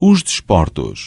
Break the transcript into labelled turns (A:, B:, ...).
A: os desportos.